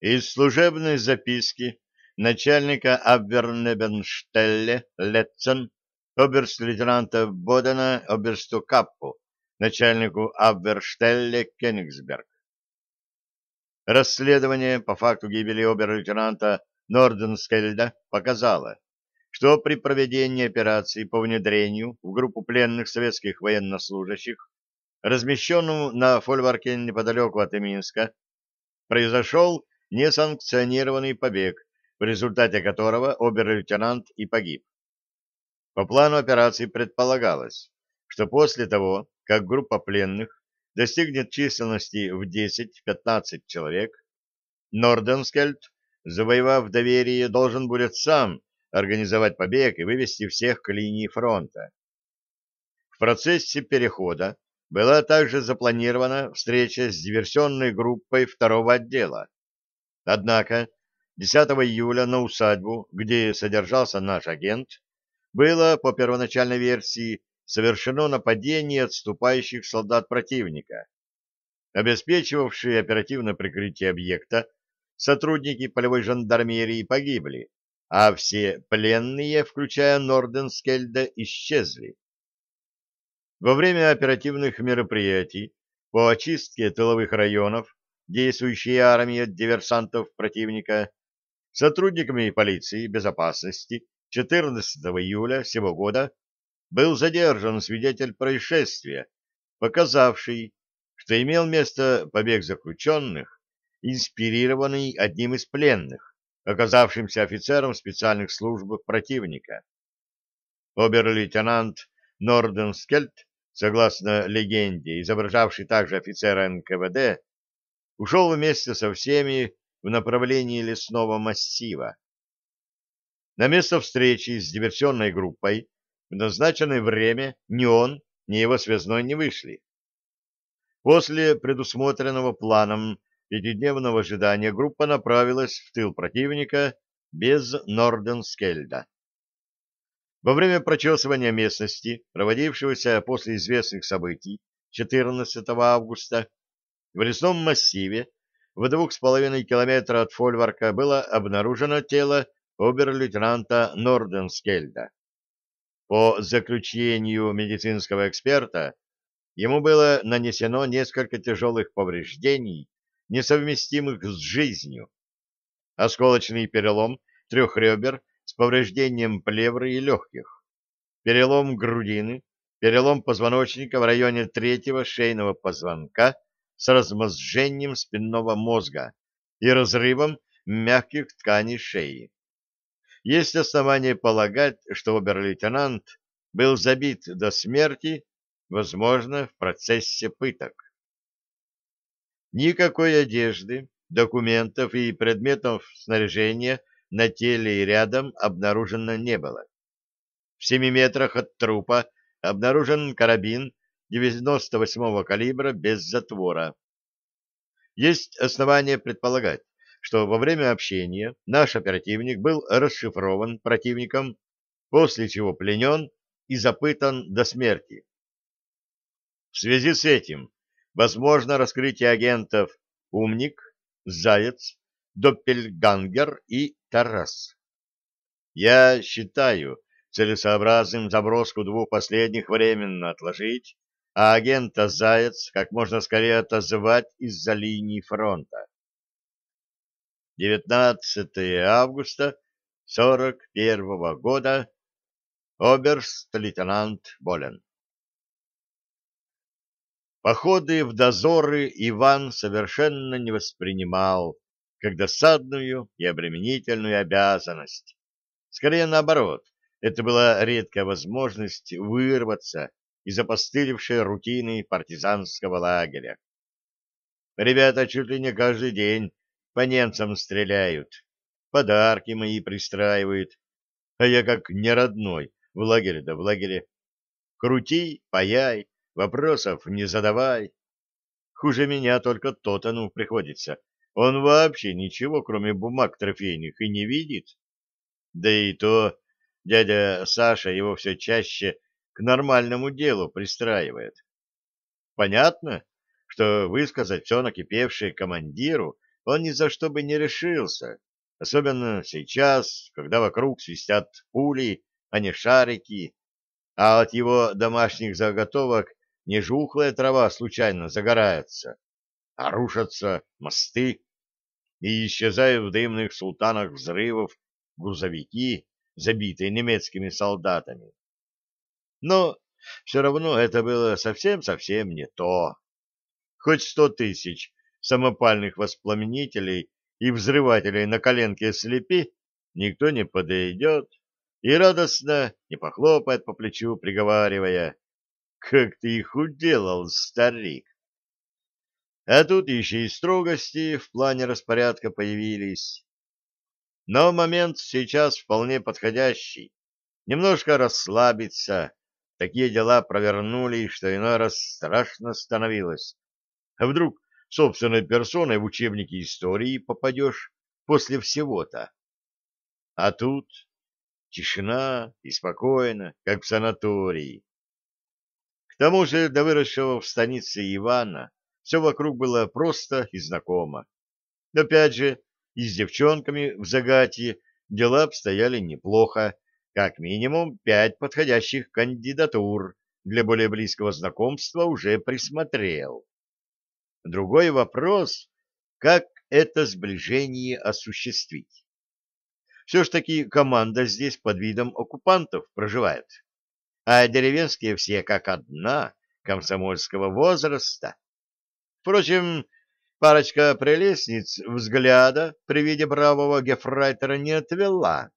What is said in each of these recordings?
Из служебной записки начальника Абвернебенштелле Летцен оберст-лейтенанта Бодена оберсту Каппу, начальнику Абверштелле Кенигсберг. Расследование по факту гибели обер-лейтенанта Норденскельда показало, что при проведении операции по внедрению в группу пленных советских военнослужащих, размещенную на фольварке неподалеку от Минска, произошел несанкционированный побег, в результате которого обер-лейтенант и погиб. По плану операции предполагалось, что после того, как группа пленных достигнет численности в 10-15 человек, Норденскельд, завоевав доверие, должен будет сам организовать побег и вывести всех к линии фронта. В процессе перехода была также запланирована встреча с диверсионной группой второго отдела. Однако 10 июля на усадьбу, где содержался наш агент, было, по первоначальной версии, совершено нападение отступающих солдат противника. Обеспечивавшие оперативное прикрытие объекта, сотрудники полевой жандармерии погибли, а все пленные, включая Норденскельда, исчезли. Во время оперативных мероприятий по очистке тыловых районов действующей армии от диверсантов противника сотрудниками полиции безопасности 14 июля сего года был задержан свидетель происшествия, показавший, что имел место побег заключенных, инспирированный одним из пленных, оказавшимся офицером специальных служб противника. Обер-лейтенант Норденскельд, согласно легенде, изображавший также офицера НКВД, ушел вместе со всеми в направлении лесного массива. На место встречи с диверсионной группой в назначенное время ни он, ни его связной не вышли. После предусмотренного планом пятидневного ожидания группа направилась в тыл противника без Норденскельда. Во время прочесывания местности, проводившегося после известных событий 14 августа, в лесном массиве в двух с половиной километра от Фольварка было обнаружено тело обер-лейтенанта Норденскельда. По заключению медицинского эксперта, ему было нанесено несколько тяжелых повреждений, несовместимых с жизнью. Осколочный перелом трех ребер с повреждением плевры и легких, перелом грудины, перелом позвоночника в районе третьего шейного позвонка с размозжением спинного мозга и разрывом мягких тканей шеи. Есть основания полагать, что обер-лейтенант был забит до смерти, возможно, в процессе пыток. Никакой одежды, документов и предметов снаряжения на теле и рядом обнаружено не было. В семи метрах от трупа обнаружен карабин 98-го калибра без затвора. Есть основания предполагать, что во время общения наш оперативник был расшифрован противником, после чего пленен и запытан до смерти. В связи с этим возможно раскрытие агентов «Умник», «Заяц», «Доппельгангер» и «Тарас». Я считаю целесообразным заброску двух последних временно отложить а агента Заяц как можно скорее отозвать из-за линии фронта. 19 августа 41 -го года. Оберст-лейтенант Болен. Походы в дозоры Иван совершенно не воспринимал как досадную и обременительную обязанность. Скорее наоборот, это была редкая возможность вырваться из опостылевшей рутины партизанского лагеря. Ребята чуть ли не каждый день по немцам стреляют, подарки мои пристраивают, а я как неродной в лагере да в лагере. Крути, паяй, вопросов не задавай. Хуже меня только Тотану приходится. Он вообще ничего, кроме бумаг трофейных, и не видит. Да и то дядя Саша его все чаще к нормальному делу пристраивает. Понятно, что высказать все накипевшее командиру он ни за что бы не решился, особенно сейчас, когда вокруг свистят пули, а не шарики, а от его домашних заготовок не жухлая трава случайно загорается, а рушатся мосты, и исчезают в дымных султанах взрывов грузовики, забитые немецкими солдатами. Но все равно это было совсем-совсем не то. Хоть сто тысяч самопальных воспламенителей и взрывателей на коленке слепи, никто не подойдет и радостно не похлопает по плечу, приговаривая, «Как ты их уделал, старик!» А тут еще и строгости в плане распорядка появились. Но момент сейчас вполне подходящий. Немножко расслабиться. Такие дела провернули, что иной раз страшно становилось. А вдруг собственной персоной в учебники истории попадешь после всего-то? А тут тишина и спокойно, как в санатории. К тому же до выросшего в станице Ивана все вокруг было просто и знакомо. Опять же, и с девчонками в Загатье дела обстояли неплохо, как минимум пять подходящих кандидатур для более близкого знакомства уже присмотрел. Другой вопрос, как это сближение осуществить. Все ж таки команда здесь под видом оккупантов проживает, а деревенские все как одна, комсомольского возраста. Впрочем, парочка прелестниц взгляда при виде бравого гефрайтера не отвела.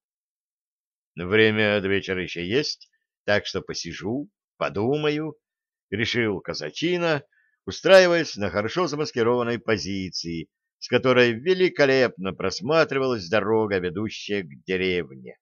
Время до вечера еще есть, так что посижу, подумаю, решил казачина, устраиваясь на хорошо замаскированной позиции, с которой великолепно просматривалась дорога, ведущая к деревне.